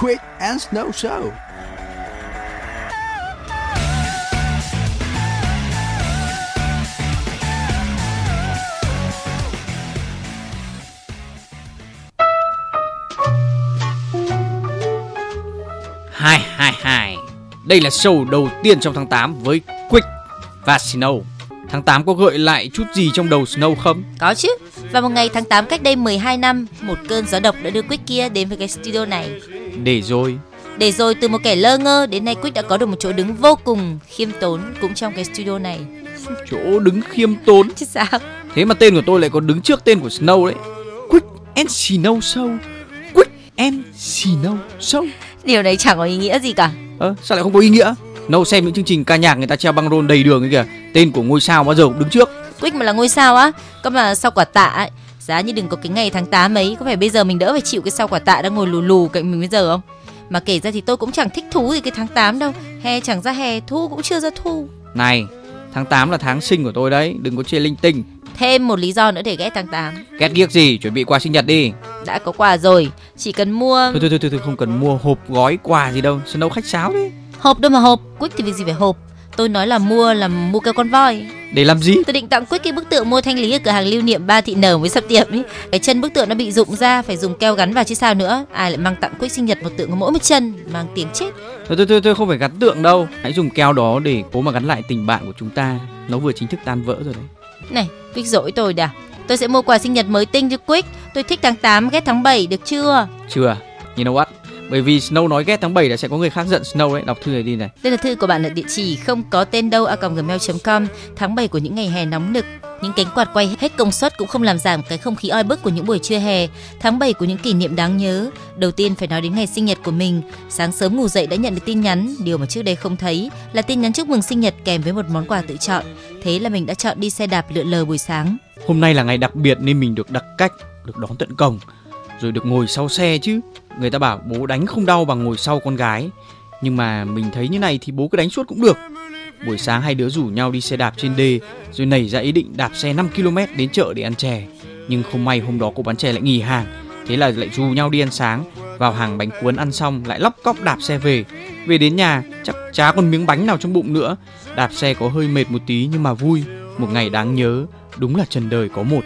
Quick and Snow Show. Hai hai hai. Đây là show đầu tiên trong tháng 8 với Quick và Snow. Tháng 8 có gợi lại chút gì trong đầu Snow không? Có chứ. Vào một ngày tháng 8 cách đây 12 năm, một cơn gió độc đã đưa Quick kia đến với cái studio này. Để rồi. Để rồi từ một kẻ lơ ngơ đến nay Quick đã có được một chỗ đứng vô cùng khiêm tốn cũng trong cái studio này. Chỗ đứng khiêm tốn. Chứ sao? Thế mà tên của tôi lại còn đứng trước tên của Snow đấy. Quick and Snow Show. Quick and Snow Show. Điều này chẳng có ý nghĩa gì cả. Ơ, sao lại không có ý nghĩa? Nâu xem những chương trình ca nhạc người ta treo băng rôn đầy đường ấy kìa. Tên của ngôi sao bao giờ cũng đứng trước. Quick mà là ngôi sao á, có mà sau quả tạ ấy. Giá như đừng có cái ngày tháng 8 ấy, có phải bây giờ mình đỡ phải chịu cái sau quả tạ đang ngồi lù lù cạnh mình bây giờ không? Mà kể ra thì tôi cũng chẳng thích thú gì cái tháng 8 đâu. Hè chẳng ra hè, thu cũng chưa ra thu. Này, tháng 8 là tháng sinh của tôi đấy, đừng có chê linh tinh. Thêm một lý do nữa để ghét tháng 8. Ghét ghiếc gì, chuẩn bị quà sinh nhật đi. Đã có quà rồi, chỉ cần mua Thôi thôi thôi, thôi, thôi không cần mua hộp gói quà gì đâu, Snow khách sáo đấy. hộp đâu mà hộp. Quick thì việc gì phải hộp. Tôi nói là mua là mua keo con voi. Để làm gì? Tôi định tặng Quick cái bức tượng mua thanh lý ở cửa hàng lưu niệm ba thị nở mới sắp tiệm ý. Cái chân bức tượng nó bị rụng ra, phải dùng keo gắn vào chứ sao nữa. Ai lại mang tặng Quick sinh nhật một tượng có mỗi một chân, mang tiếng chết. Thôi thôi thôi, thôi không phải gắn tượng đâu. Hãy dùng keo đó để cố mà gắn lại tình bạn của chúng ta. Nó vừa chính thức tan vỡ rồi đấy. Này, Quick dỗi tôi đã. Tôi sẽ mua quà sinh nhật mới tinh cho Quick. Tôi thích tháng 8, ghét tháng 7 được chưa? Chưa, you know what? Bởi vì Snow nói ghét tháng 7 là sẽ có người khác giận Snow đấy. Đọc thư này đi này. Đây là thư của bạn ở địa chỉ không có tên đâu a gmail.com tháng 7 của những ngày hè nóng nực. Những cánh quạt quay hết công suất cũng không làm giảm cái không khí oi bức của những buổi trưa hè. Tháng 7 của những kỷ niệm đáng nhớ. Đầu tiên phải nói đến ngày sinh nhật của mình. Sáng sớm ngủ dậy đã nhận được tin nhắn, điều mà trước đây không thấy là tin nhắn chúc mừng sinh nhật kèm với một món quà tự chọn. Thế là mình đã chọn đi xe đạp lượn lờ buổi sáng. Hôm nay là ngày đặc biệt nên mình được đặc cách, được đón tận cổng, rồi được ngồi sau xe chứ. Người ta bảo bố đánh không đau bằng ngồi sau con gái, nhưng mà mình thấy như này thì bố cứ đánh suốt cũng được. Buổi sáng hai đứa rủ nhau đi xe đạp trên đê, rồi nảy ra ý định đạp xe 5 km đến chợ để ăn chè. Nhưng không may hôm đó cô bán chè lại nghỉ hàng, thế là lại rủ nhau đi ăn sáng. Vào hàng bánh cuốn ăn xong lại lóc cóc đạp xe về. Về đến nhà chắc chả còn miếng bánh nào trong bụng nữa. Đạp xe có hơi mệt một tí nhưng mà vui. Một ngày đáng nhớ, đúng là trần đời có một.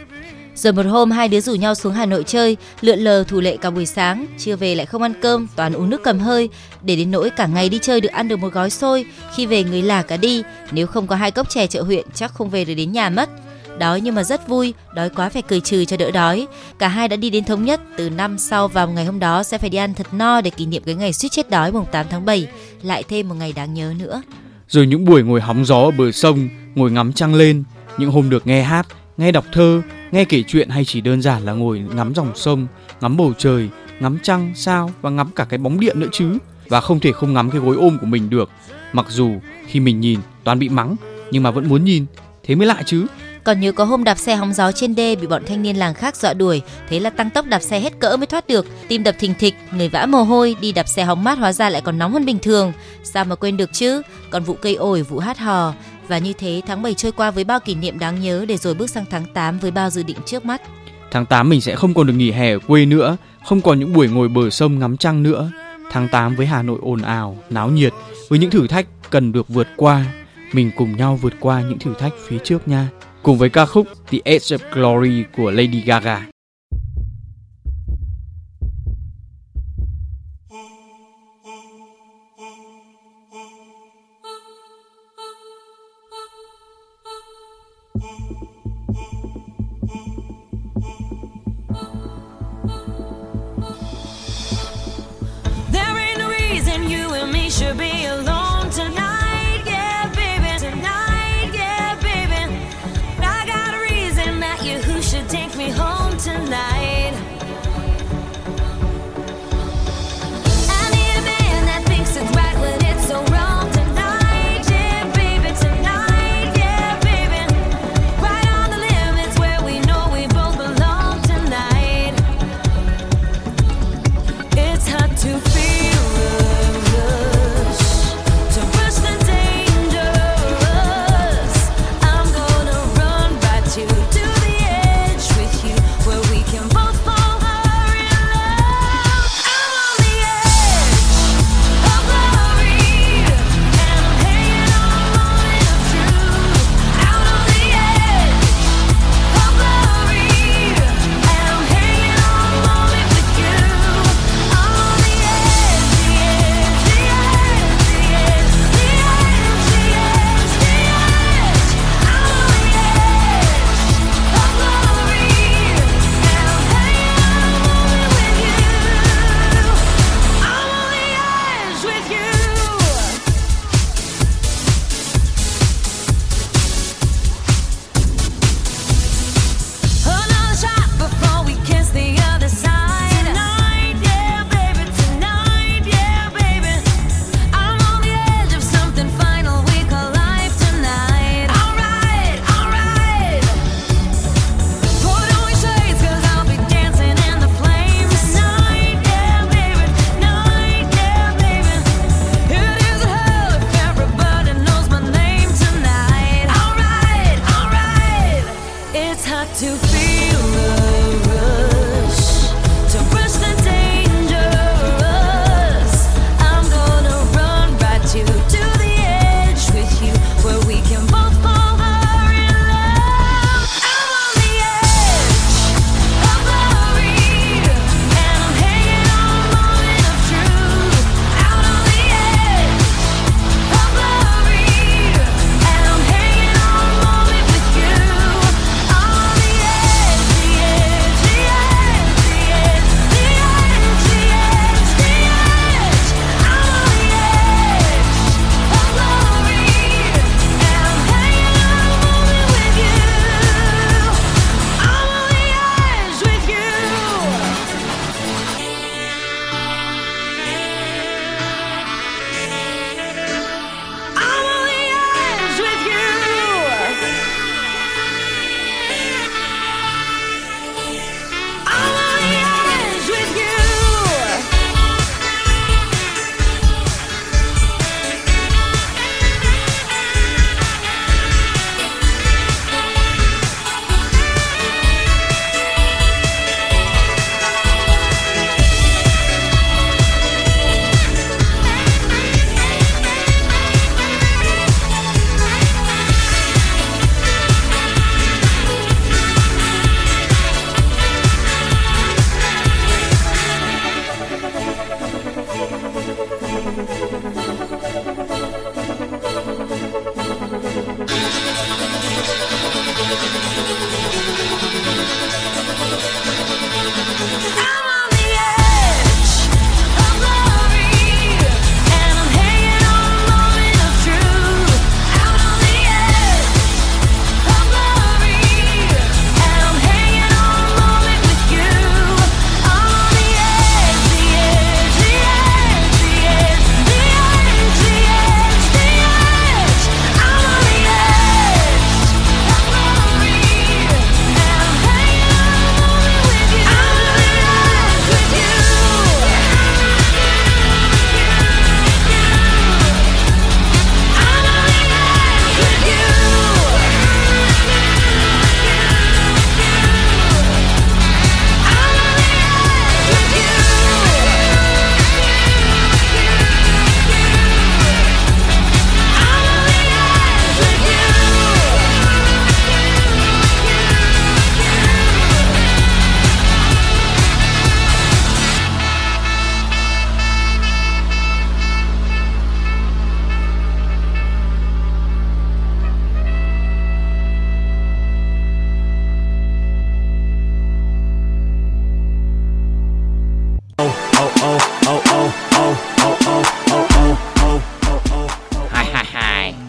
Rồi một hôm hai đứa rủ nhau xuống Hà Nội chơi, lượn lờ thủ lệ cả buổi sáng, chưa về lại không ăn cơm, toàn uống nước cầm hơi, để đến nỗi cả ngày đi chơi được ăn được một gói xôi, khi về người là cả đi, nếu không có hai cốc chè chợ huyện chắc không về được đến nhà mất. Đói nhưng mà rất vui, đói quá phải cười trừ cho đỡ đói. Cả hai đã đi đến thống nhất, từ năm sau vào ngày hôm đó sẽ phải đi ăn thật no để kỷ niệm cái ngày suýt chết đói mùng 8 tháng 7, lại thêm một ngày đáng nhớ nữa. Rồi những buổi ngồi hóng gió ở bờ sông, ngồi ngắm trăng lên, những hôm được nghe hát, nghe đọc thơ, nghe kể chuyện hay chỉ đơn giản là ngồi ngắm dòng sông, ngắm bầu trời, ngắm trăng, sao và ngắm cả cái bóng điện nữa chứ. Và không thể không ngắm cái gối ôm của mình được. Mặc dù khi mình nhìn toàn bị mắng nhưng mà vẫn muốn nhìn, thế mới lạ chứ. Còn nhớ có hôm đạp xe hóng gió trên đê bị bọn thanh niên làng khác dọa đuổi, thế là tăng tốc đạp xe hết cỡ mới thoát được, tim đập thình thịch, người vã mồ hôi, đi đạp xe hóng mát hóa ra lại còn nóng hơn bình thường. Sao mà quên được chứ? Còn vụ cây ổi, vụ hát hò và như thế tháng 7 trôi qua với bao kỷ niệm đáng nhớ để rồi bước sang tháng 8 với bao dự định trước mắt. Tháng 8 mình sẽ không còn được nghỉ hè ở quê nữa, không còn những buổi ngồi bờ sông ngắm trăng nữa. Tháng 8 với Hà Nội ồn ào, náo nhiệt, với những thử thách cần được vượt qua. Mình cùng nhau vượt qua những thử thách phía trước nha. Cùng với ca khúc The Edge of Glory của Lady Gaga.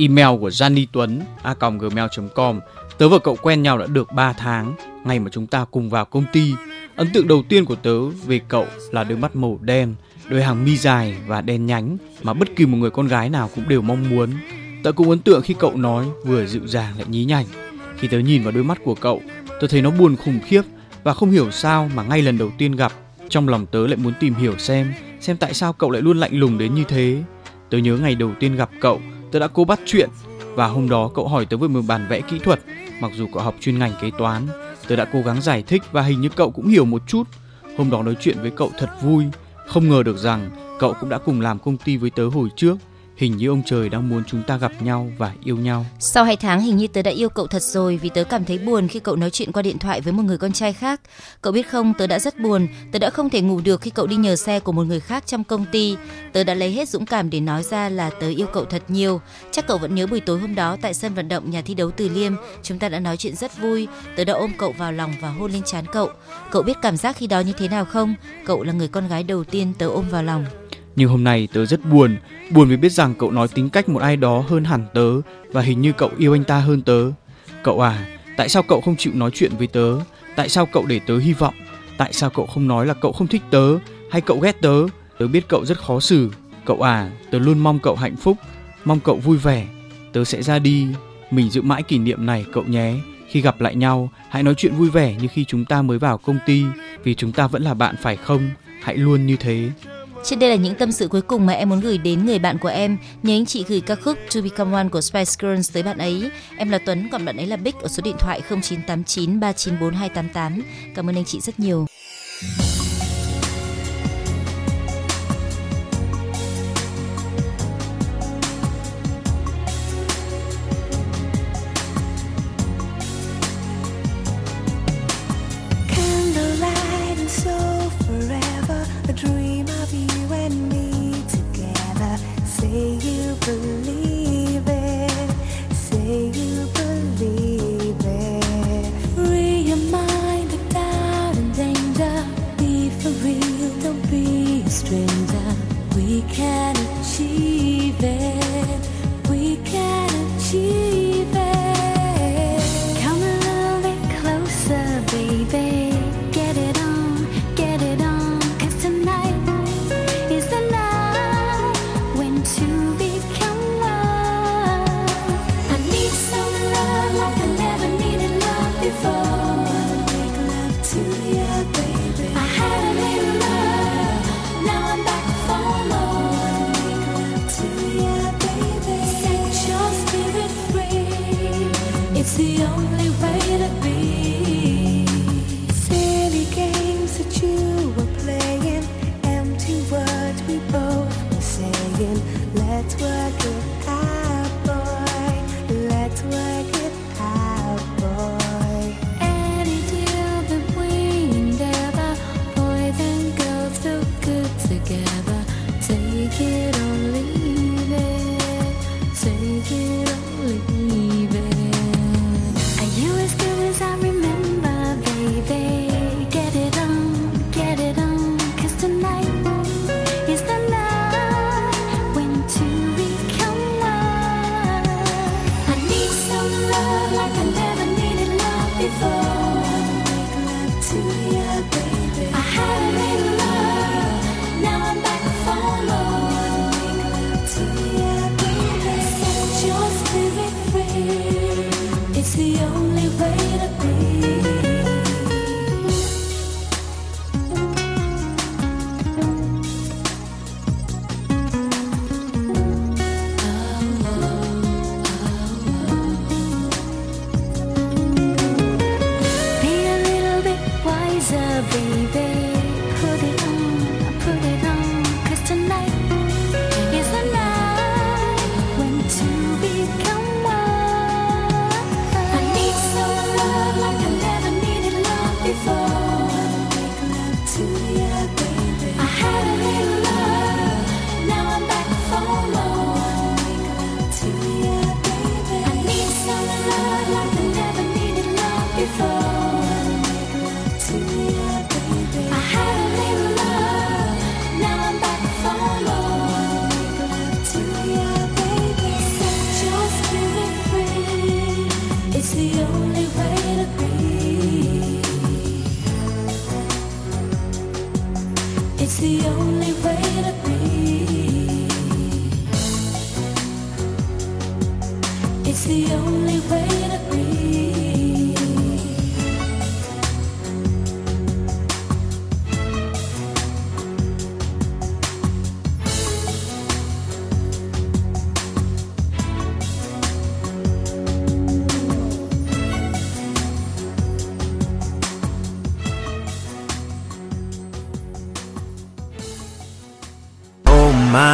Email của Jani Tuấn, a gmail.com Tớ và cậu quen nhau đã được 3 tháng, Ngày mà chúng ta cùng vào công ty. Ấn tượng đầu tiên của tớ về cậu là đôi mắt màu đen, Đôi hàng mi dài và đen nhánh Mà bất kỳ một người con gái nào cũng đều mong muốn. Tớ cũng ấn tượng khi cậu nói vừa dịu dàng lại nhí nhảnh. Khi tớ nhìn vào đôi mắt của cậu, Tớ thấy nó buồn khủng khiếp Và không hiểu sao mà ngay lần đầu tiên gặp, Trong lòng tớ lại muốn tìm hiểu xem Xem tại sao cậu lại luôn lạnh lùng đến như thế. Tớ nhớ ngày đầu tiên gặp cậu Tớ đã cố bắt chuyện và hôm đó cậu hỏi tớ về một bản vẽ kỹ thuật. Mặc dù cậu học chuyên ngành kế toán, tớ đã cố gắng giải thích và hình như cậu cũng hiểu một chút. Hôm đó nói chuyện với cậu thật vui, không ngờ được rằng cậu cũng đã cùng làm công ty với tớ hồi trước. Hình như ông trời đang muốn chúng ta gặp nhau và yêu nhau. Sau hai tháng hình như tớ đã yêu cậu thật rồi vì tớ cảm thấy buồn khi cậu nói chuyện qua điện thoại với một người con trai khác. Cậu biết không, tớ đã rất buồn, tớ đã không thể ngủ được khi cậu đi nhờ xe của một người khác trong công ty. Tớ đã lấy hết dũng cảm để nói ra là tớ yêu cậu thật nhiều. Chắc cậu vẫn nhớ buổi tối hôm đó tại sân vận động nhà thi đấu Từ Liêm, chúng ta đã nói chuyện rất vui. Tớ đã ôm cậu vào lòng và hôn lên trán cậu. Cậu biết cảm giác khi đó như thế nào không? Cậu là người con gái đầu tiên tớ ôm vào lòng. Nhưng hôm nay tớ rất buồn, buồn vì biết rằng cậu nói tính cách một ai đó hơn hẳn tớ và hình như cậu yêu anh ta hơn tớ. Cậu à, tại sao cậu không chịu nói chuyện với tớ? Tại sao cậu để tớ hy vọng? Tại sao cậu không nói là cậu không thích tớ hay cậu ghét tớ? Tớ biết cậu rất khó xử. Cậu à, tớ luôn mong cậu hạnh phúc, mong cậu vui vẻ. Tớ sẽ ra đi. Mình giữ mãi kỷ niệm này cậu nhé. Khi gặp lại nhau, hãy nói chuyện vui vẻ như khi chúng ta mới vào công ty, vì chúng ta vẫn là bạn phải không? Hãy luôn như thế. Trên đây là những tâm sự cuối cùng mà em muốn gửi đến người bạn của em. Nhớ anh chị gửi ca khúc To Become One của Spice Girls tới bạn ấy. Em là Tuấn, còn bạn ấy là Bích ở số điện thoại 0989 394 288. Cảm ơn anh chị rất nhiều.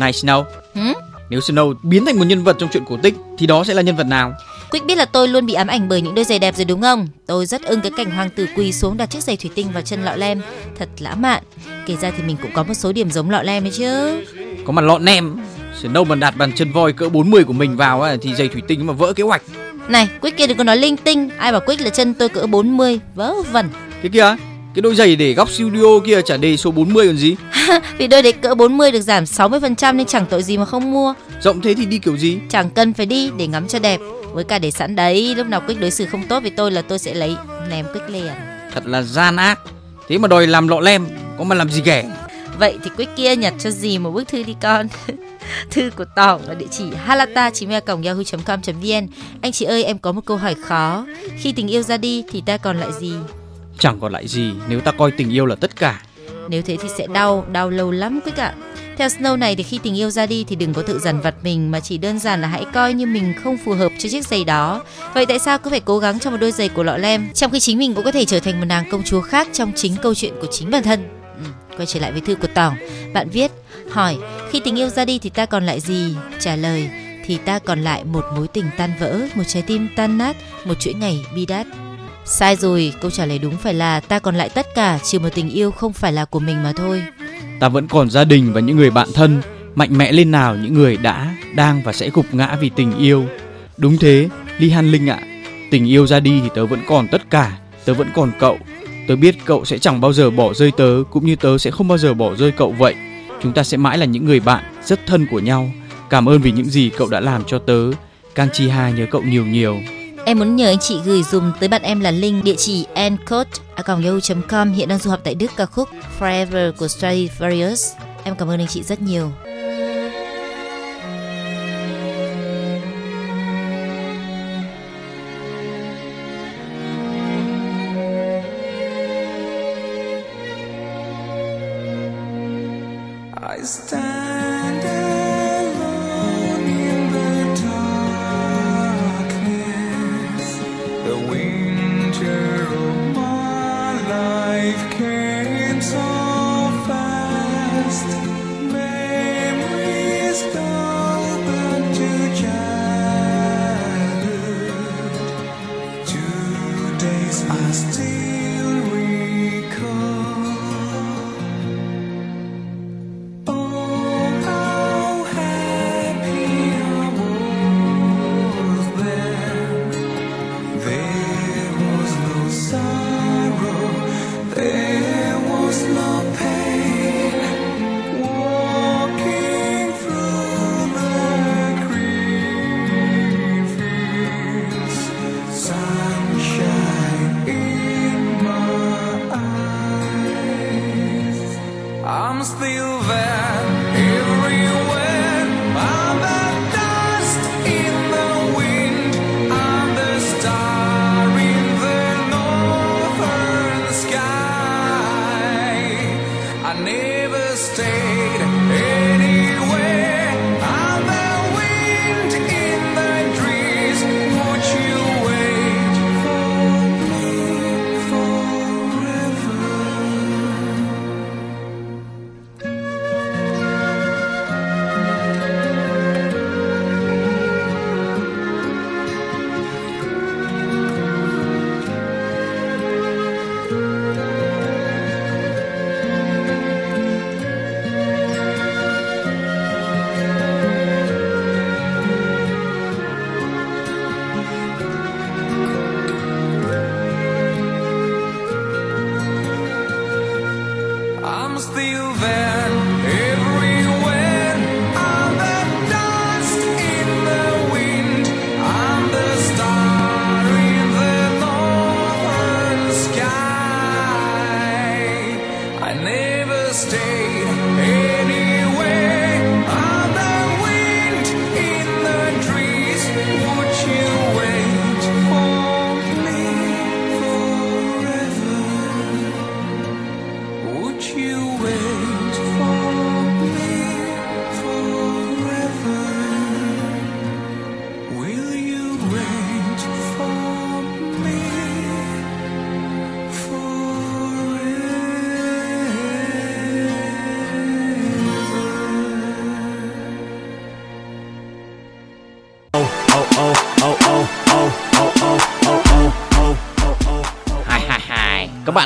Này Snow, Hử? nếu Snow biến thành một nhân vật trong chuyện cổ tích thì đó sẽ là nhân vật nào? Quick biết là tôi luôn bị ám ảnh bởi những đôi giày đẹp rồi đúng không? Tôi rất ưng cái cảnh hoàng tử quỳ xuống đặt chiếc giày thủy tinh vào chân lọ lem, thật lãng mạn. Kể ra thì mình cũng có một số điểm giống lọ lem ấy chứ. Có mà lọn nem. Đâu mà đặt bàn chân voi cỡ 40 của mình vào á, thì giày thủy tinh mà vỡ kế hoạch. Này, Quick kia đừng có nói linh tinh, ai bảo Quick là chân tôi cỡ 40, vớ vẩn. Cái kia, cái đôi giày để góc studio kia trả đề số 40 còn gì. Vì đôi đấy cỡ 40 được giảm 60% nên chẳng tội gì mà không mua. Rộng thế thì đi kiểu gì? Chẳng cần phải đi để ngắm cho đẹp. Với cả để sẵn đấy, lúc nào Quick đối xử không tốt với tôi là tôi sẽ lấy ném Quick liền. Thật là gian ác. Thế mà đòi làm lọ lem, có mà làm gì ghẻ. Vậy thì Quick kia nhặt cho gì một bức thư đi con. thư của Tỏng ở địa chỉ halata yahoo.com vn Anh chị ơi em có một câu hỏi khó Khi tình yêu ra đi thì ta còn lại gì Chẳng còn lại gì nếu ta coi tình yêu là tất cả. Nếu thế thì sẽ đau, đau lâu lắm quý cả Theo Snow này thì khi tình yêu ra đi thì đừng có tự dằn vặt mình Mà chỉ đơn giản là hãy coi như mình không phù hợp cho chiếc giày đó. Vậy tại sao cứ phải cố gắng cho một đôi giày của lọ lem Trong khi chính mình cũng có thể trở thành một nàng công chúa khác trong chính câu chuyện của chính bản thân? Ừ, Quay trở lại với thư của Tòng, Bạn viết Hỏi Khi tình yêu ra đi thì ta còn lại gì? Trả lời Thì ta còn lại một mối tình tan vỡ Một trái tim tan nát Một chuỗi ngày bi đát. Sai rồi, câu trả lời đúng phải là ta còn lại tất cả, trừ một tình yêu không phải là của mình mà thôi. Ta vẫn còn gia đình và những người bạn thân. Mạnh mẽ lên nào những người đã, đang và sẽ gục ngã vì tình yêu. Đúng thế, Ly Han Linh ạ. Tình yêu ra đi thì tớ vẫn còn tất cả. Tớ vẫn còn cậu. Tớ biết cậu sẽ chẳng bao giờ bỏ rơi tớ, cũng như tớ sẽ không bao giờ bỏ rơi cậu vậy. Chúng ta sẽ mãi là những người bạn rất thân của nhau. Cảm ơn vì những gì cậu đã làm cho tớ. Kang Chi Ha nhớ cậu nhiều nhiều. Em muốn nhờ anh chị gửi dùm tới bạn em là Linh, địa chỉ encode@yahoo.com hiện đang du học tại Đức, ca khúc Forever của Stradivarius. Em cảm ơn anh chị rất nhiều.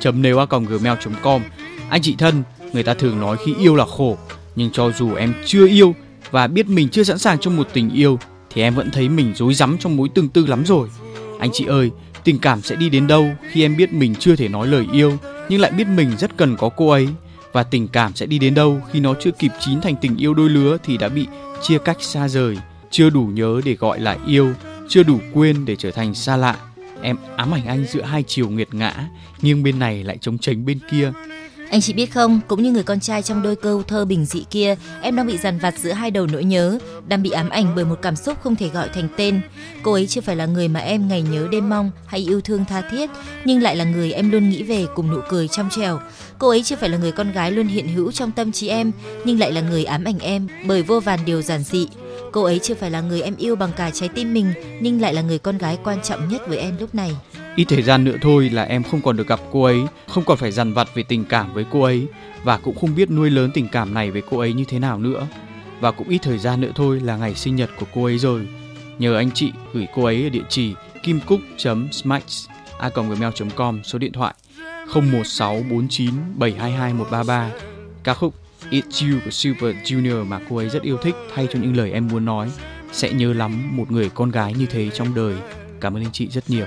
Chấm nêu a gmail.com anh chị thân, người ta thường nói khi yêu là khổ, nhưng cho dù em chưa yêu và biết mình chưa sẵn sàng cho một tình yêu, thì em vẫn thấy mình rối rắm trong mối tương tư lắm rồi. Anh chị ơi, tình cảm sẽ đi đến đâu khi em biết mình chưa thể nói lời yêu, nhưng lại biết mình rất cần có cô ấy? Và tình cảm sẽ đi đến đâu khi nó chưa kịp chín thành tình yêu đôi lứa thì đã bị chia cách xa rời, chưa đủ nhớ để gọi là yêu, chưa đủ quên để trở thành xa lạ? Em ám ảnh anh giữa hai chiều nghiệt ngã nghiêng bên này lại chống chánh bên kia Anh chị biết không, cũng như người con trai trong đôi câu thơ bình dị kia, em đang bị dằn vặt giữa hai đầu nỗi nhớ, đang bị ám ảnh bởi một cảm xúc không thể gọi thành tên. Cô ấy chưa phải là người mà em ngày nhớ đêm mong hay yêu thương tha thiết, nhưng lại là người em luôn nghĩ về cùng nụ cười trong trẻo. Cô ấy chưa phải là người con gái luôn hiện hữu trong tâm trí em, nhưng lại là người ám ảnh em bởi vô vàn điều giản dị. Cô ấy chưa phải là người em yêu bằng cả trái tim mình, nhưng lại là người con gái quan trọng nhất với em lúc này. ít thời gian nữa thôi là em không còn được gặp cô ấy không còn phải dằn vặt về tình cảm với cô ấy và cũng không biết nuôi lớn tình cảm này với cô ấy như thế nào nữa. Và cũng ít thời gian nữa thôi là ngày sinh nhật của cô ấy rồi. Nhờ anh chị gửi cô ấy ở địa chỉ kimcúc smacks a gmail.com số điện thoại 01649 722 133 ca khúc It's You của Super Junior mà cô ấy rất yêu thích, thay cho những lời em muốn nói. Sẽ nhớ lắm một người con gái như thế trong đời. Cảm ơn anh chị rất nhiều.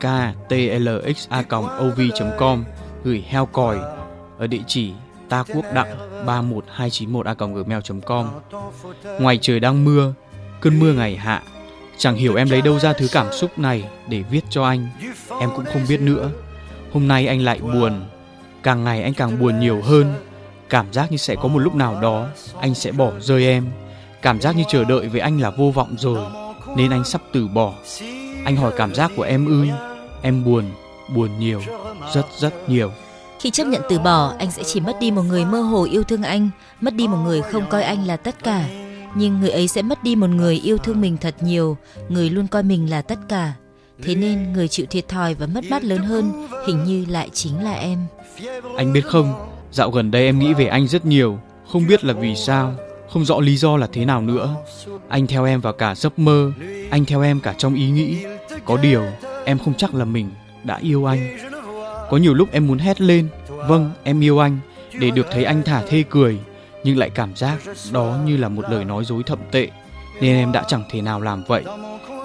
ktlxa.ov.com gửi heo còi ở địa chỉ ta quốc đặng 31291a.gmail.com Ngoài trời đang mưa, cơn mưa ngày hạ, chẳng hiểu em lấy đâu ra thứ cảm xúc này để viết cho anh. Em cũng không biết nữa. Hôm nay anh lại buồn, càng ngày anh càng buồn nhiều hơn. Cảm giác như sẽ có một lúc nào đó anh sẽ bỏ rơi em. Cảm giác như chờ đợi với anh là vô vọng rồi, nên anh sắp từ bỏ. Anh hỏi cảm giác của em ư? Em buồn, buồn nhiều, rất rất nhiều. Khi chấp nhận từ bỏ, anh sẽ chỉ mất đi một người mơ hồ yêu thương anh, mất đi một người không coi anh là tất cả. Nhưng người ấy sẽ mất đi một người yêu thương mình thật nhiều, người luôn coi mình là tất cả. Thế nên người chịu thiệt thòi và mất mát lớn hơn hình như lại chính là em. Anh biết không, dạo gần đây em nghĩ về anh rất nhiều, không biết là vì sao, không rõ lý do là thế nào nữa. Anh theo em vào cả giấc mơ, anh theo em cả trong ý nghĩ. Có điều, em không chắc là mình đã yêu anh. Có nhiều lúc em muốn hét lên, vâng, em yêu anh, để được thấy anh thả thê cười, nhưng lại cảm giác đó như là một lời nói dối thậm tệ, nên em đã chẳng thể nào làm vậy.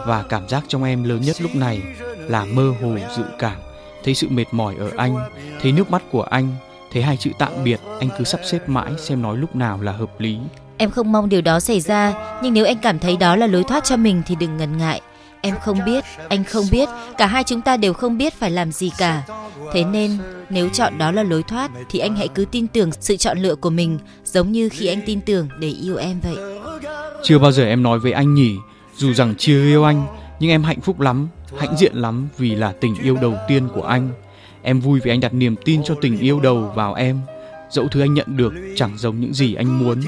Và cảm giác trong em lớn nhất lúc này là mơ hồ dự cảm, thấy sự mệt mỏi ở anh, thấy nước mắt của anh, thấy hai chữ tạm biệt anh cứ sắp xếp mãi xem nói lúc nào là hợp lý. Em không mong điều đó xảy ra, nhưng nếu anh cảm thấy đó là lối thoát cho mình thì đừng ngần ngại. Em không biết, anh không biết, cả hai chúng ta đều không biết phải làm gì cả. Thế nên, nếu chọn đó là lối thoát thì anh hãy cứ tin tưởng sự chọn lựa của mình, giống như khi anh tin tưởng để yêu em vậy. Chưa bao giờ em nói với anh nhỉ, dù rằng chưa yêu anh, nhưng em hạnh phúc lắm, hãnh diện lắm vì là tình yêu đầu tiên của anh. Em vui vì anh đặt niềm tin cho tình yêu đầu vào em. Dẫu thứ anh nhận được chẳng giống những gì anh muốn.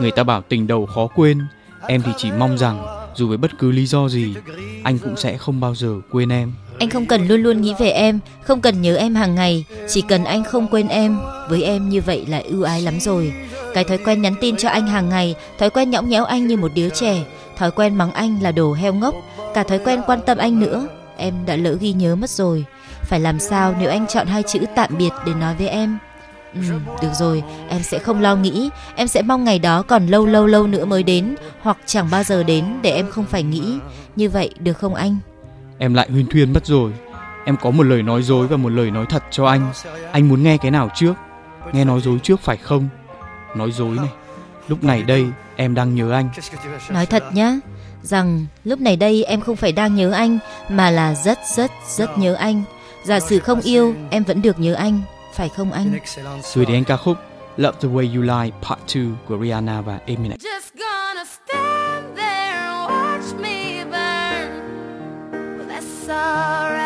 Người ta bảo tình đầu khó quên, em thì chỉ mong rằng dù với bất cứ lý do gì, anh cũng sẽ không bao giờ quên em. Anh không cần luôn luôn nghĩ về em, không cần nhớ em hàng ngày, chỉ cần anh không quên em. Với em như vậy là ưu ái lắm rồi. Cái thói quen nhắn tin cho anh hàng ngày, thói quen nhõng nhẽo anh như một đứa trẻ, thói quen mắng anh là đồ heo ngốc, cả thói quen quan tâm anh nữa. Em đã lỡ ghi nhớ mất rồi. Phải làm sao nếu anh chọn hai chữ tạm biệt để nói với em? Ừ, được rồi, em sẽ không lo nghĩ, em sẽ mong ngày đó còn lâu lâu lâu nữa mới đến, hoặc chẳng bao giờ đến để em không phải nghĩ. Như vậy được không anh? Em lại huyên thuyên mất rồi. Em có một lời nói dối và một lời nói thật cho anh. Anh muốn nghe cái nào trước? Nghe nói dối trước phải không? Nói dối này. Lúc này đây em đang nhớ anh. Nói thật nhá, rằng lúc này đây em không phải đang nhớ anh mà là rất rất rất nhớ anh. Giả sử không yêu, em vẫn được nhớ anh, phải không anh? Gửi đến ca khúc Love the Way You Lie Part 2 của Rihanna và Eminem. Just gonna stand there and watch me burn. That's alright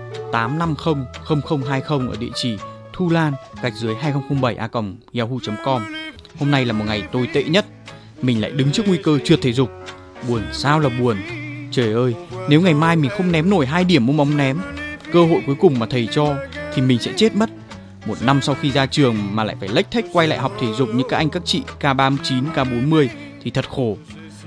850 0020 ở địa chỉ thu lan gạch dưới 2007 a yahoo.com. Hôm nay là một ngày tồi tệ nhất. Mình lại đứng trước nguy cơ trượt thể dục. Buồn sao là buồn. Trời ơi, nếu ngày mai mình không ném nổi hai điểm môn bóng ném, cơ hội cuối cùng mà thầy cho thì mình sẽ chết mất. Một năm sau khi ra trường mà lại phải lách thách quay lại học thể dục như các anh các chị K39, K40 thì thật khổ.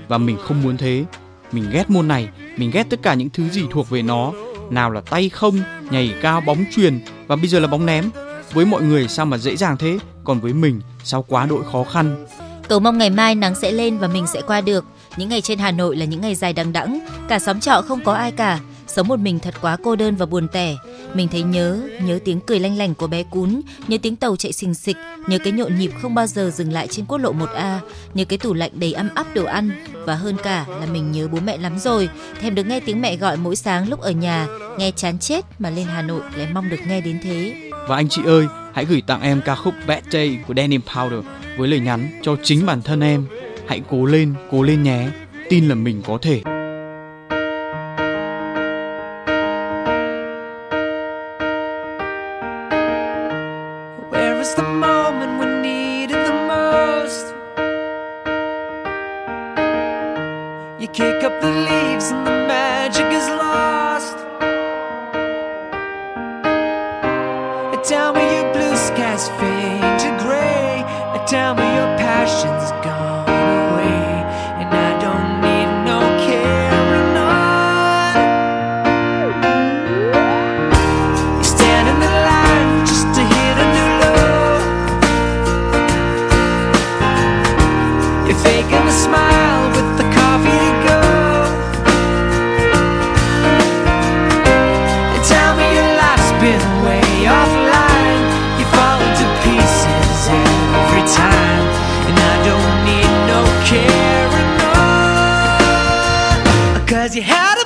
Và mình không muốn thế. Mình ghét môn này, mình ghét tất cả những thứ gì thuộc về nó. Nào là tay không, nhảy cao, bóng truyền và bây giờ là bóng ném. Với mọi người sao mà dễ dàng thế, còn với mình sao quá đội khó khăn. Cầu mong ngày mai nắng sẽ lên và mình sẽ qua được. Những ngày trên Hà Nội là những ngày dài đằng đẵng, cả xóm trọ không có ai cả. Sống một mình thật quá cô đơn và buồn tẻ. Mình thấy nhớ, nhớ tiếng cười lanh lảnh của bé cún, nhớ tiếng tàu chạy xình xịch, nhớ cái nhộn nhịp không bao giờ dừng lại trên quốc lộ 1A, nhớ cái tủ lạnh đầy âm áp đồ ăn và hơn cả là mình nhớ bố mẹ lắm rồi. Thèm được nghe tiếng mẹ gọi mỗi sáng lúc ở nhà, nghe chán chết mà lên Hà Nội lại mong được nghe đến thế. Và anh chị ơi, hãy gửi tặng em ca khúc Bad Day của Denim Powder với lời nhắn cho chính bản thân em. Hãy cố lên, cố lên nhé. Tin là mình có thể. Cause you had a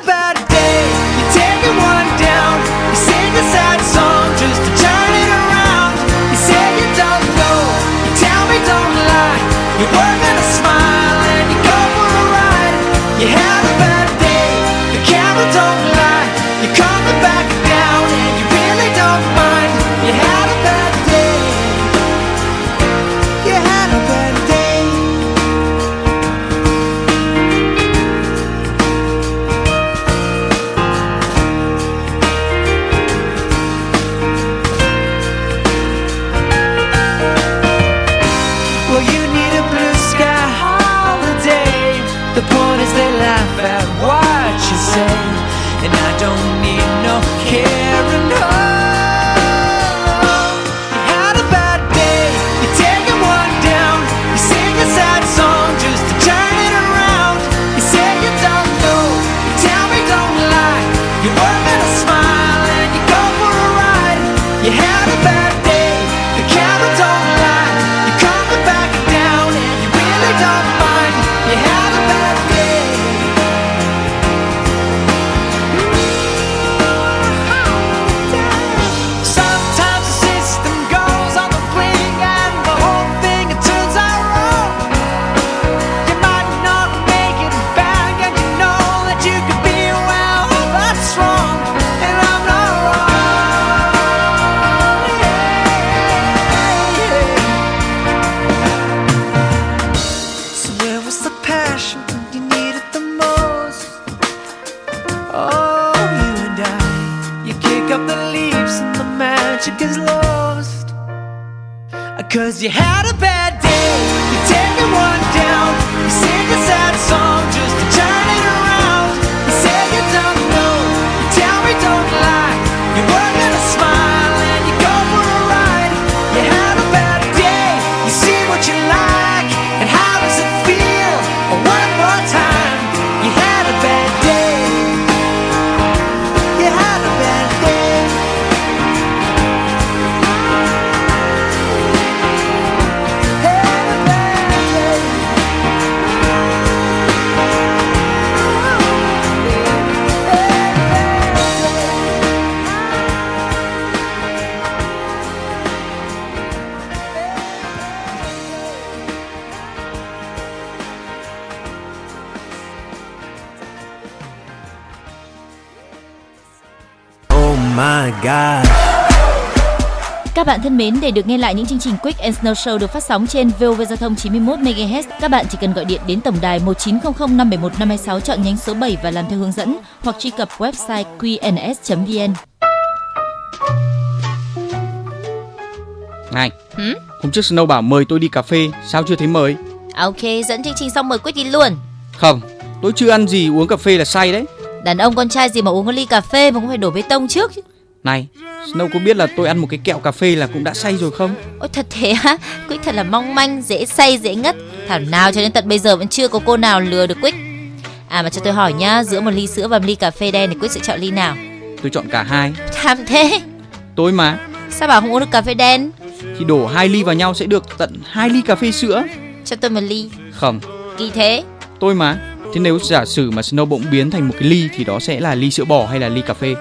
Cause you had a bad day, you're taking one down, god. Các bạn thân mến, để được nghe lại những chương trình Quick and Snow Show được phát sóng trên VOV Giao thông 91 MHz, các bạn chỉ cần gọi điện đến tổng đài 1900 571 526 chọn nhánh số 7 và làm theo hướng dẫn hoặc truy cập website qns.vn. Này, Hử? hôm trước Snow bảo mời tôi đi cà phê, sao chưa thấy mời? Ok, dẫn chương trình xong mời Quick đi luôn. Không, tôi chưa ăn gì uống cà phê là say đấy. Đàn ông con trai gì mà uống có ly cà phê mà cũng phải đổ bê tông trước chứ. Này, Snow có biết là tôi ăn một cái kẹo cà phê là cũng đã say rồi không? Ôi thật thế á, Quick thật là mong manh, dễ say, dễ ngất. Thảo nào cho đến tận bây giờ vẫn chưa có cô nào lừa được Quick. À mà cho tôi hỏi nhá, giữa một ly sữa và một ly cà phê đen thì Quick sẽ chọn ly nào? Tôi chọn cả hai. Tham thế, Tôi mà, sao bảo không uống được cà phê đen? thì đổ hai ly vào nhau sẽ được tận hai ly cà phê sữa. Cho tôi một ly. Không, Kỳ thế, tôi mà. Thế nếu giả sử mà Snow bỗng biến thành một cái ly thì đó sẽ là ly sữa bò hay là ly cà phê?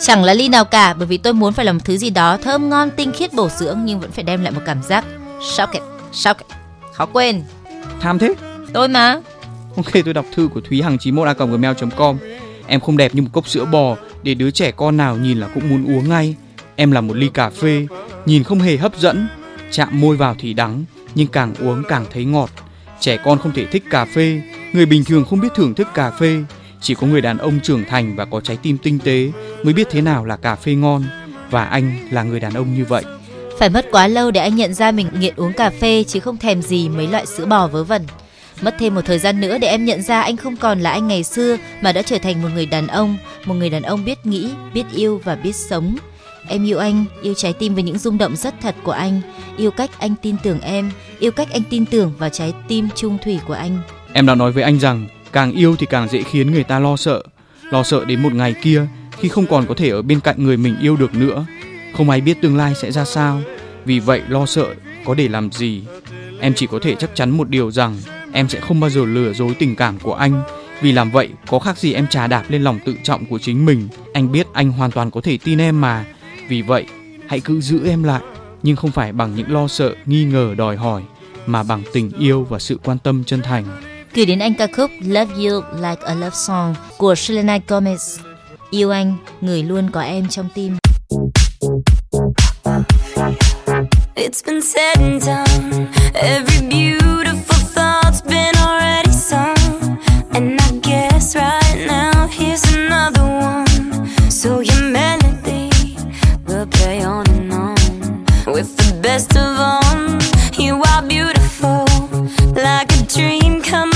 Chẳng là ly nào cả bởi vì tôi muốn phải là một thứ gì đó thơm ngon, tinh khiết, bổ dưỡng nhưng vẫn phải đem lại một cảm giác shock it, shock it. Khó quên. Tham thế. Tôi mà. Ok, tôi đọc thư của Thúy Hằng 91 a gmail.com. Em không đẹp như một cốc sữa bò để đứa trẻ con nào nhìn là cũng muốn uống ngay. Em là một ly cà phê, nhìn không hề hấp dẫn, chạm môi vào thì đắng, nhưng càng uống càng thấy ngọt. Trẻ con không thể thích cà phê, người bình thường không biết thưởng thức cà phê. Chỉ có người đàn ông trưởng thành và có trái tim tinh tế mới biết thế nào là cà phê ngon. Và anh là người đàn ông như vậy. Phải mất quá lâu để anh nhận ra mình nghiện uống cà phê chứ không thèm gì mấy loại sữa bò vớ vẩn. Mất thêm một thời gian nữa để em nhận ra anh không còn là anh ngày xưa mà đã trở thành một người đàn ông, một người đàn ông biết nghĩ, biết yêu và biết sống. Em yêu anh, yêu trái tim với những rung động rất thật của anh, yêu cách anh tin tưởng em, yêu cách anh tin tưởng vào trái tim trung thủy của anh. Em đã nói với anh rằng càng yêu thì càng dễ khiến người ta lo sợ, lo sợ đến một ngày kia khi không còn có thể ở bên cạnh người mình yêu được nữa. Không ai biết tương lai sẽ ra sao, vì vậy lo sợ có để làm gì. Em chỉ có thể chắc chắn một điều rằng em sẽ không bao giờ lừa dối tình cảm của anh, vì làm vậy có khác gì em trà đạp lên lòng tự trọng của chính mình. Anh biết anh hoàn toàn có thể tin em mà, vì vậy hãy cứ giữ em lại, nhưng không phải bằng những lo sợ, nghi ngờ, đòi hỏi, mà bằng tình yêu và sự quan tâm chân thành. Gửi đến anh ca khúc Love You Like a Love Song của Selena Gomez. Yêu anh, người luôn có em trong tim. It's been said and done. Every beautiful thought's been already sung. And I guess right now here's another one. So your melody will play on and on. With the best of all, you are beautiful. Like a dream come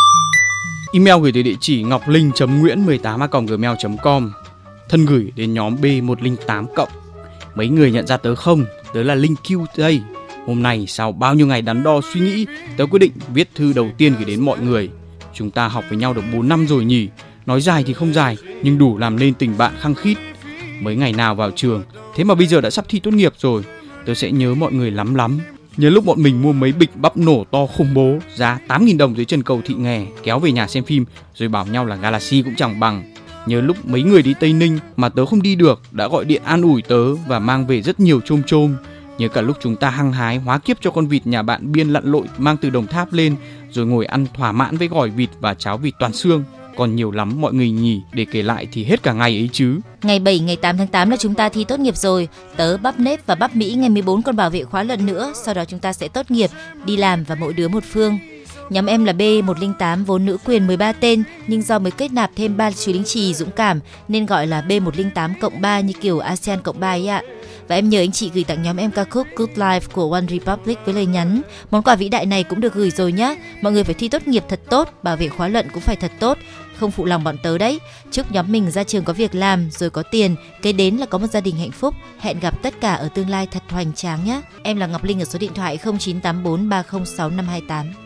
Email gửi tới địa chỉ ngọc linh nguyễn 18 gmail com Thân gửi đến nhóm B108 cộng. Mấy người nhận ra tớ không? Tớ là Linh Q đây. Hôm nay sau bao nhiêu ngày đắn đo suy nghĩ, tớ quyết định viết thư đầu tiên gửi đến mọi người. Chúng ta học với nhau được 4 năm rồi nhỉ? Nói dài thì không dài, nhưng đủ làm nên tình bạn khăng khít. Mấy ngày nào vào trường, thế mà bây giờ đã sắp thi tốt nghiệp rồi. Tớ sẽ nhớ mọi người lắm lắm. Nhớ lúc bọn mình mua mấy bịch bắp nổ to khủng bố, giá 8.000 đồng dưới chân cầu thị nghè, kéo về nhà xem phim, rồi bảo nhau là Galaxy cũng chẳng bằng. Nhớ lúc mấy người đi Tây Ninh mà tớ không đi được, đã gọi điện an ủi tớ và mang về rất nhiều chôm chôm. Nhớ cả lúc chúng ta hăng hái hóa kiếp cho con vịt nhà bạn biên lặn lội mang từ đồng tháp lên, rồi ngồi ăn thỏa mãn với gỏi vịt và cháo vịt toàn xương. Còn nhiều lắm mọi người nhỉ để kể lại thì hết cả ngày ấy chứ. Ngày 7, ngày 8 tháng 8 là chúng ta thi tốt nghiệp rồi. Tớ bắp nếp và bắp Mỹ ngày 14 còn bảo vệ khóa luận nữa. Sau đó chúng ta sẽ tốt nghiệp, đi làm và mỗi đứa một phương. Nhóm em là B108 vốn nữ quyền 13 tên nhưng do mới kết nạp thêm ba chú lính trì dũng cảm nên gọi là B108 cộng 3 như kiểu ASEAN cộng 3 ấy ạ. Và em nhờ anh chị gửi tặng nhóm em ca khúc Good Life của One Republic với lời nhắn Món quà vĩ đại này cũng được gửi rồi nhá Mọi người phải thi tốt nghiệp thật tốt, bảo vệ khóa luận cũng phải thật tốt không phụ lòng bọn tớ đấy. Chúc nhóm mình ra trường có việc làm, rồi có tiền Kế đến là có một gia đình hạnh phúc. Hẹn gặp tất cả ở tương lai thật hoành tráng nhá Em là Ngọc Linh ở số điện thoại 0984306528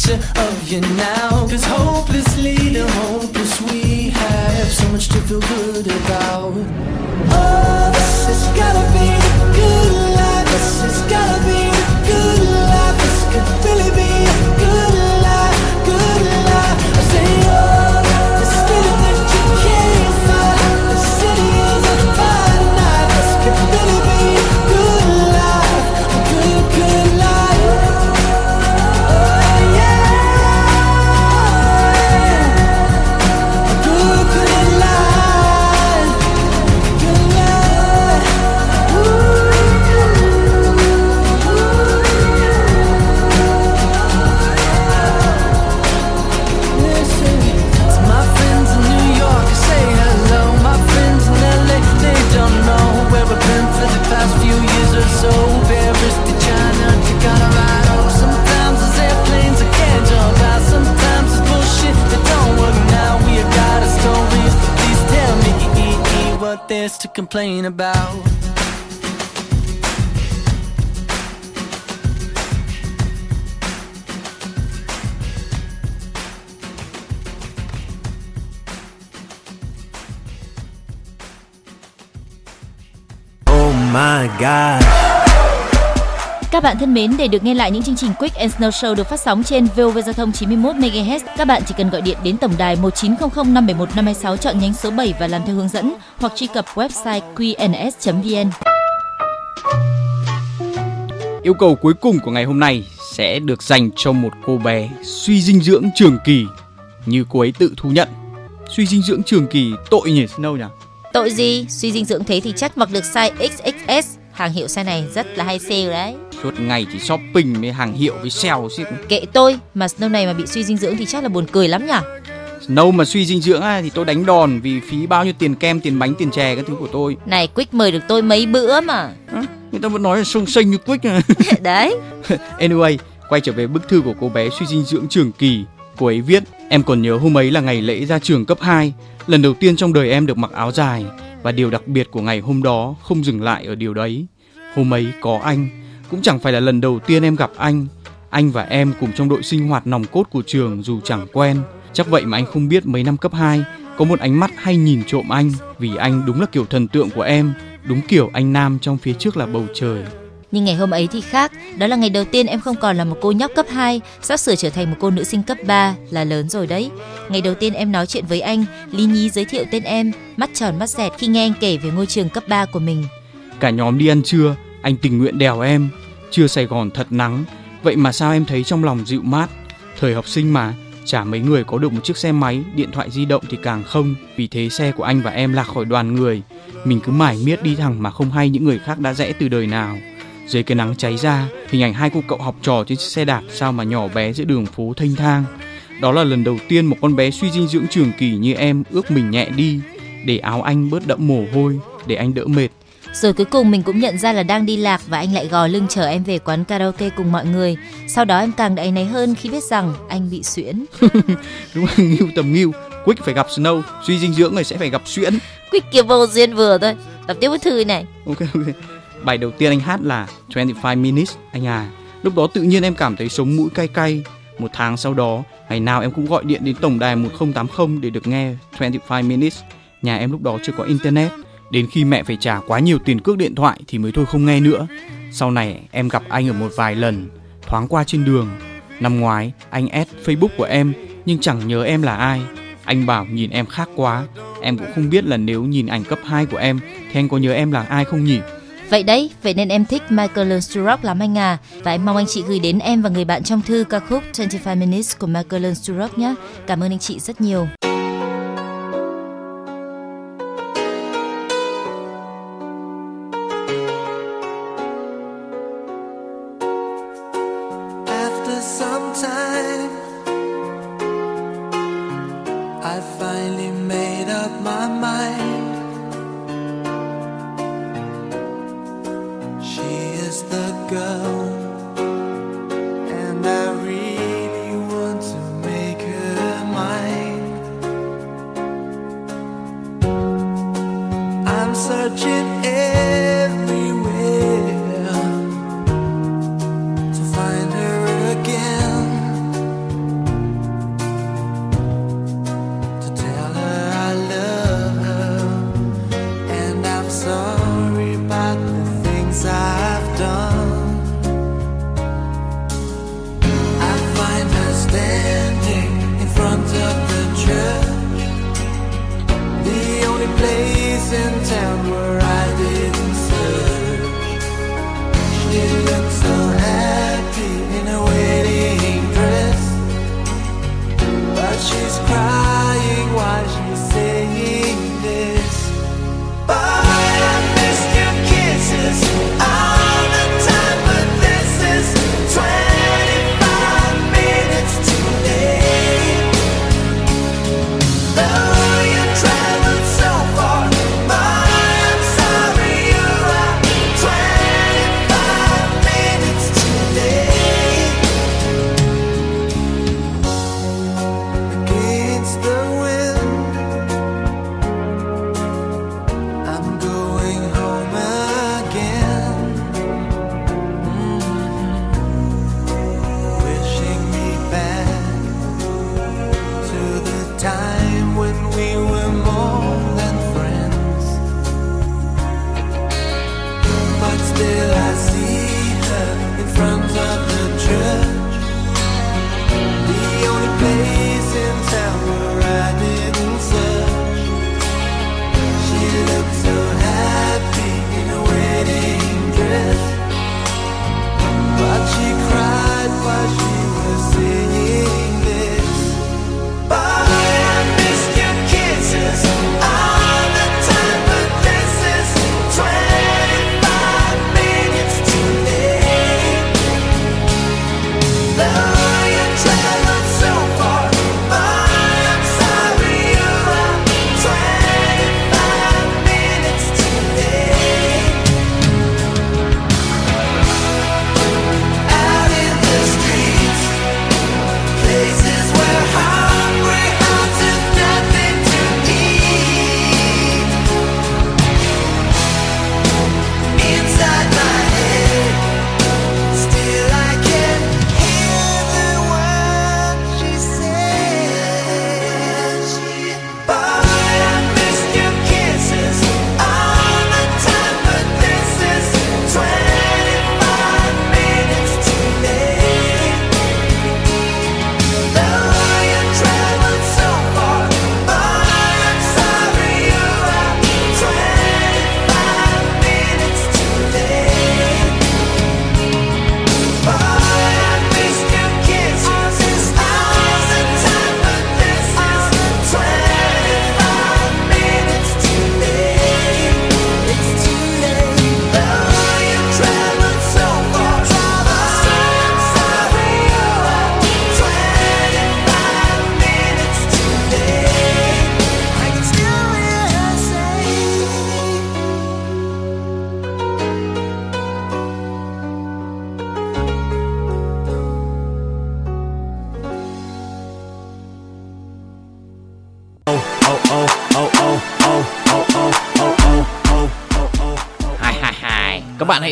picture of you now. Cause hopelessly, the hopeless we have so much to feel good about. Complain about. Oh my god. Các bạn thân mến, để được nghe lại những chương trình Quick and Snow Show được phát sóng trên VOV Giao thông 91 MHz, các bạn chỉ cần gọi điện đến tổng đài 1900 571 526 chọn nhánh số 7 và làm theo hướng dẫn hoặc truy cập website qns.vn. Yêu cầu cuối cùng của ngày hôm nay sẽ được dành cho một cô bé suy dinh dưỡng trường kỳ như cô ấy tự thú nhận. Suy dinh dưỡng trường kỳ tội nhỉ Snow nhỉ? Tội gì? Suy dinh dưỡng thế thì chắc mặc được size XXS. Hàng hiệu size này rất là hay sale đấy. Suốt ngày chỉ shopping với hàng hiệu với sale shit. Kệ tôi, mà Snow này mà bị suy dinh dưỡng thì chắc là buồn cười lắm nhỉ? Snow mà suy dinh dưỡng thì tôi đánh đòn vì phí bao nhiêu tiền kem, tiền bánh, tiền chè các thứ của tôi. Này Quick mời được tôi mấy bữa mà. Hả? Người ta vẫn nói là sông xanh như Quick à. đấy. Anyway, quay trở về bức thư của cô bé suy dinh dưỡng trường kỳ. Cô ấy viết, em còn nhớ hôm ấy là ngày lễ ra trường cấp 2, lần đầu tiên trong đời em được mặc áo dài và điều đặc biệt của ngày hôm đó không dừng lại ở điều đấy. Hôm ấy có anh, cũng chẳng phải là lần đầu tiên em gặp anh. Anh và em cùng trong đội sinh hoạt nòng cốt của trường dù chẳng quen. Chắc vậy mà anh không biết mấy năm cấp 2 có một ánh mắt hay nhìn trộm anh vì anh đúng là kiểu thần tượng của em, đúng kiểu anh nam trong phía trước là bầu trời. Nhưng ngày hôm ấy thì khác, đó là ngày đầu tiên em không còn là một cô nhóc cấp 2, sắp sửa trở thành một cô nữ sinh cấp 3, là lớn rồi đấy. Ngày đầu tiên em nói chuyện với anh, Lý Nhí giới thiệu tên em, mắt tròn mắt dẹt khi nghe anh kể về ngôi trường cấp 3 của mình. Cả nhóm đi ăn trưa, anh tình nguyện đèo em. Trưa Sài Gòn thật nắng, vậy mà sao em thấy trong lòng dịu mát. Thời học sinh mà, chả mấy người có được một chiếc xe máy, điện thoại di động thì càng không. Vì thế xe của anh và em lạc khỏi đoàn người. Mình cứ mải miết đi thẳng mà không hay những người khác đã rẽ từ đời nào. Dưới cái nắng cháy ra, hình ảnh hai cô cậu học trò trên xe đạp sao mà nhỏ bé giữa đường phố thanh thang. Đó là lần đầu tiên một con bé suy dinh dưỡng trường kỳ như em ước mình nhẹ đi, để áo anh bớt đẫm mồ hôi, để anh đỡ mệt. Rồi cuối cùng mình cũng nhận ra là đang đi lạc và anh lại gò lưng chờ em về quán karaoke cùng mọi người. Sau đó em càng áy náy hơn khi biết rằng anh bị suyễn. Đúng là nghiêu tầm nghiêu, Quick phải gặp Snow, suy dinh dưỡng rồi sẽ phải gặp suyễn. Quick kia vô duyên vừa thôi. Đọc tiếp bức thư này. Ok ok. Bài đầu tiên anh hát là 25 minutes anh à. Lúc đó tự nhiên em cảm thấy sống mũi cay cay. Một tháng sau đó, ngày nào em cũng gọi điện đến tổng đài 1080 để được nghe 25 minutes. Nhà em lúc đó chưa có internet. Đến khi mẹ phải trả quá nhiều tiền cước điện thoại thì mới thôi không nghe nữa. Sau này em gặp anh ở một vài lần, thoáng qua trên đường. Năm ngoái anh add Facebook của em nhưng chẳng nhớ em là ai. Anh bảo nhìn em khác quá. Em cũng không biết là nếu nhìn ảnh cấp 2 của em thì anh có nhớ em là ai không nhỉ? Vậy đấy, vậy nên em thích Michael Learns lắm anh à. Và em mong anh chị gửi đến em và người bạn trong thư ca khúc 25 Minutes của Michael Learns nhé. Cảm ơn anh chị rất nhiều.